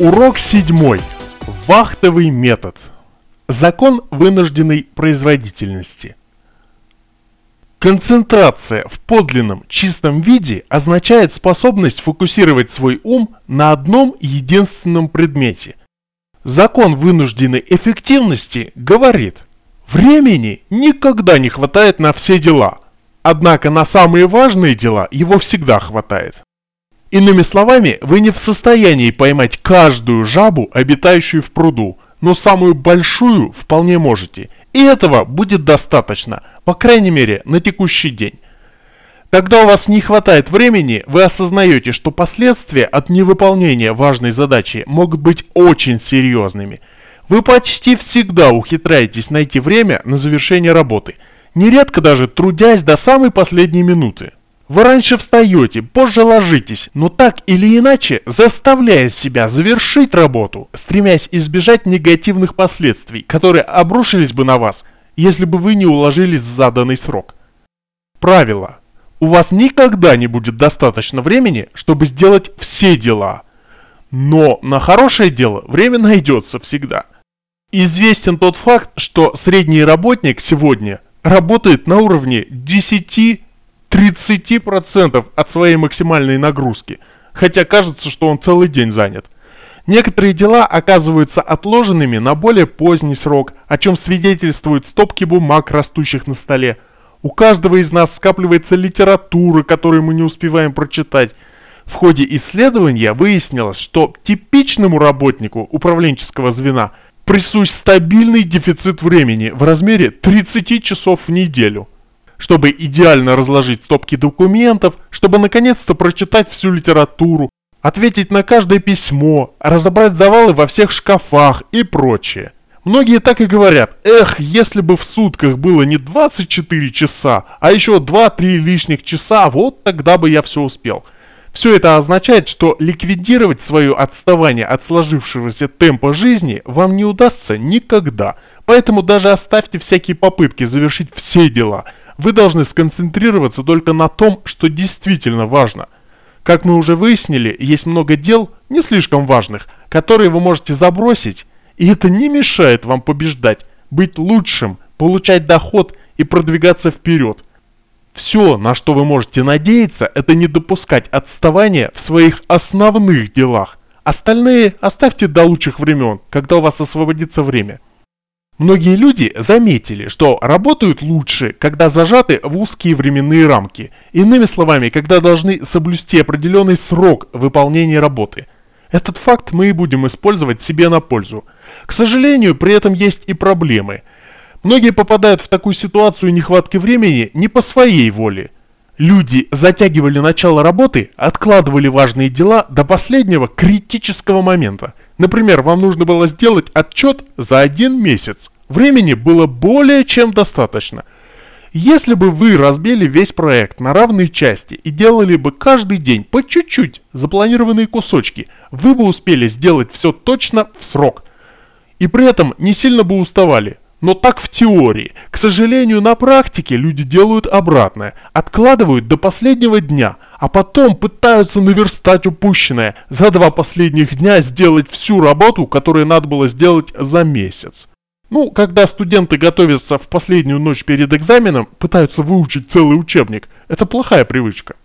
Урок седьмой. Вахтовый метод. Закон вынужденной производительности. Концентрация в подлинном чистом виде означает способность фокусировать свой ум на одном единственном предмете. Закон вынужденной эффективности говорит, времени никогда не хватает на все дела, однако на самые важные дела его всегда хватает. Иными словами, вы не в состоянии поймать каждую жабу, обитающую в пруду, но самую большую вполне можете. И этого будет достаточно, по крайней мере, на текущий день. Когда у вас не хватает времени, вы осознаете, что последствия от невыполнения важной задачи могут быть очень серьезными. Вы почти всегда ухитряетесь найти время на завершение работы, нередко даже трудясь до самой последней минуты. Вы раньше встаете, позже ложитесь, но так или иначе заставляя себя завершить работу, стремясь избежать негативных последствий, которые обрушились бы на вас, если бы вы не уложились в заданный срок. Правило. У вас никогда не будет достаточно времени, чтобы сделать все дела. Но на хорошее дело время найдется всегда. Известен тот факт, что средний работник сегодня работает на уровне 10 30% от своей максимальной нагрузки, хотя кажется, что он целый день занят. Некоторые дела оказываются отложенными на более поздний срок, о чем свидетельствуют стопки бумаг, растущих на столе. У каждого из нас скапливается литература, которую мы не успеваем прочитать. В ходе исследования выяснилось, что типичному работнику управленческого звена присущ стабильный дефицит времени в размере 30 часов в неделю чтобы идеально разложить стопки документов, чтобы наконец-то прочитать всю литературу, ответить на каждое письмо, разобрать завалы во всех шкафах и прочее. Многие так и говорят, эх, если бы в сутках было не 24 часа, а еще 2-3 лишних часа, вот тогда бы я все успел. Все это означает, что ликвидировать свое отставание от сложившегося темпа жизни вам не удастся никогда. Поэтому даже оставьте всякие попытки завершить все дела – вы должны сконцентрироваться только на том, что действительно важно. Как мы уже выяснили, есть много дел, не слишком важных, которые вы можете забросить, и это не мешает вам побеждать, быть лучшим, получать доход и продвигаться вперед. Все, на что вы можете надеяться, это не допускать отставания в своих основных делах. Остальные оставьте до лучших времен, когда у вас освободится время. Многие люди заметили, что работают лучше, когда зажаты в узкие временные рамки. Иными словами, когда должны соблюсти определенный срок выполнения работы. Этот факт мы и будем использовать себе на пользу. К сожалению, при этом есть и проблемы. Многие попадают в такую ситуацию нехватки времени не по своей воле. Люди затягивали начало работы, откладывали важные дела до последнего критического момента. Например, вам нужно было сделать отчет за один месяц. Времени было более чем достаточно. Если бы вы разбили весь проект на равные части и делали бы каждый день по чуть-чуть запланированные кусочки, вы бы успели сделать все точно в срок. И при этом не сильно бы уставали. Но так в теории. К сожалению, на практике люди делают обратное. Откладывают до последнего дня, а потом пытаются наверстать упущенное. За два последних дня сделать всю работу, которую надо было сделать за месяц. Ну, когда студенты готовятся в последнюю ночь перед экзаменом, пытаются выучить целый учебник, это плохая привычка.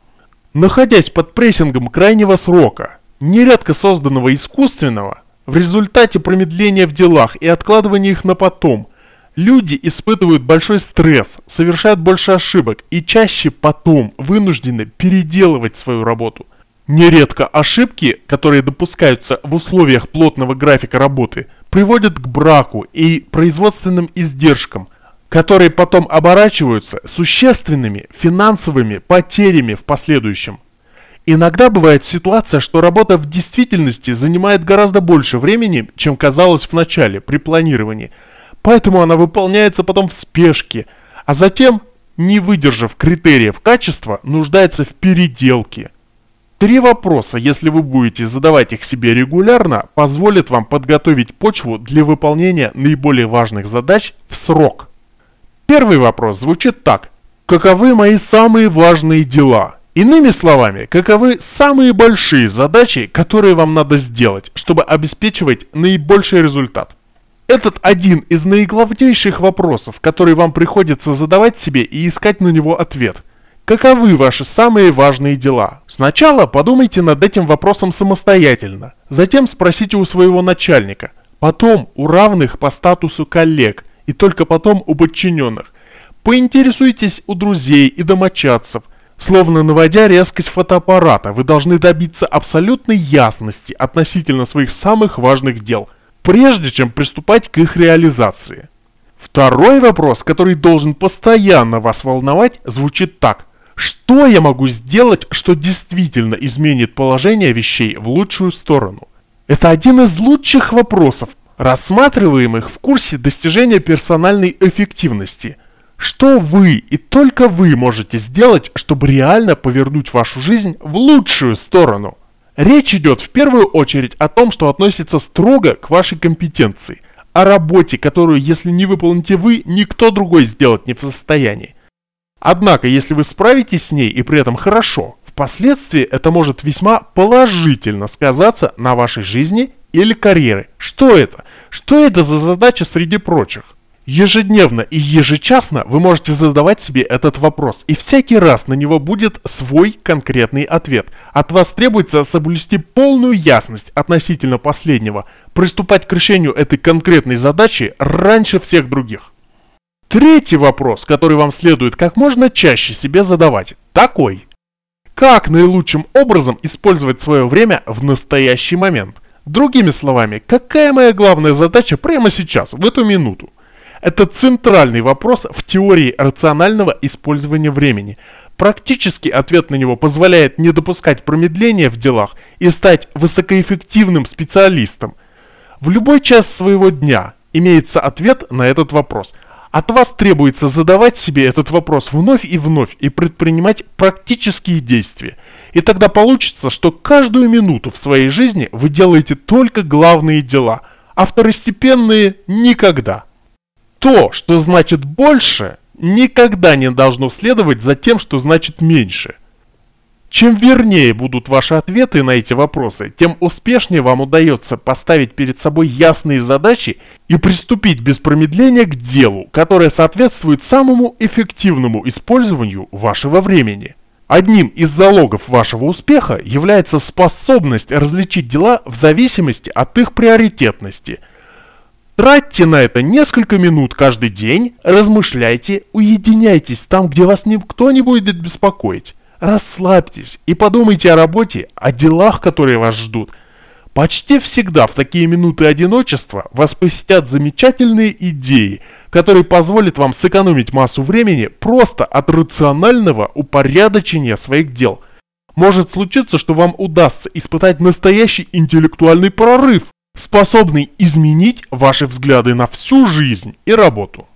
Находясь под прессингом крайнего срока, нередко созданного искусственного, в результате промедления в делах и откладывания их на потом – Люди испытывают большой стресс, совершают больше ошибок и чаще потом вынуждены переделывать свою работу. Нередко ошибки, которые допускаются в условиях плотного графика работы, приводят к браку и производственным издержкам, которые потом оборачиваются существенными финансовыми потерями в последующем. Иногда бывает ситуация, что работа в действительности занимает гораздо больше времени, чем казалось в начале при планировании – Поэтому она выполняется потом в спешке, а затем, не выдержав критериев качества, нуждается в переделке. Три вопроса, если вы будете задавать их себе регулярно, позволят вам подготовить почву для выполнения наиболее важных задач в срок. Первый вопрос звучит так. Каковы мои самые важные дела? Иными словами, каковы самые большие задачи, которые вам надо сделать, чтобы обеспечивать наибольший результат? Этот один из наиглавнейших вопросов, который вам приходится задавать себе и искать на него ответ. Каковы ваши самые важные дела? Сначала подумайте над этим вопросом самостоятельно, затем спросите у своего начальника, потом у равных по статусу коллег и только потом у подчиненных. Поинтересуйтесь у друзей и домочадцев – Словно наводя резкость фотоаппарата, вы должны добиться абсолютной ясности относительно своих самых важных дел, прежде чем приступать к их реализации. Второй вопрос, который должен постоянно вас волновать, звучит так. Что я могу сделать, что действительно изменит положение вещей в лучшую сторону? Это один из лучших вопросов, рассматриваемых в курсе достижения персональной эффективности – что вы и только вы можете сделать, чтобы реально повернуть вашу жизнь в лучшую сторону? Речь идет в первую очередь о том, что относится строго к вашей компетенции, о работе, которую, если не выполните вы, никто другой сделать не в состоянии. Однако, если вы справитесь с ней и при этом хорошо, впоследствии это может весьма положительно сказаться на вашей жизни или карьере. Что это? Что это за задача среди прочих? Ежедневно и ежечасно вы можете задавать себе этот вопрос, и всякий раз на него будет свой конкретный ответ. От вас требуется соблюсти полную ясность относительно последнего, приступать к решению этой конкретной задачи раньше всех других. Третий вопрос, который вам следует как можно чаще себе задавать, такой. Как наилучшим образом использовать свое время в настоящий момент? Другими словами, какая моя главная задача прямо сейчас, в эту минуту? Это центральный вопрос в теории рационального использования времени. Практически ответ на него позволяет не допускать промедления в делах и стать высокоэффективным специалистом. В любой час своего дня имеется ответ на этот вопрос. От вас требуется задавать себе этот вопрос вновь и вновь и предпринимать практические действия. И тогда получится, что каждую минуту в своей жизни вы делаете только главные дела, а второстепенные никогда. То, что значит больше, никогда не должно следовать за тем, что значит меньше. Чем вернее будут ваши ответы на эти вопросы, тем успешнее вам удается поставить перед собой ясные задачи и приступить без промедления к делу, которое соответствует самому эффективному использованию вашего времени. Одним из залогов вашего успеха является способность различить дела в зависимости от их приоритетности – Тратьте на это несколько минут каждый день, размышляйте, уединяйтесь там, где вас никто не будет беспокоить. Расслабьтесь и подумайте о работе, о делах, которые вас ждут. Почти всегда в такие минуты одиночества вас посетят замечательные идеи, которые позволят вам сэкономить массу времени просто от рационального упорядочения своих дел. Может случиться, что вам удастся испытать настоящий интеллектуальный прорыв, способный изменить ваши взгляды на всю жизнь и работу.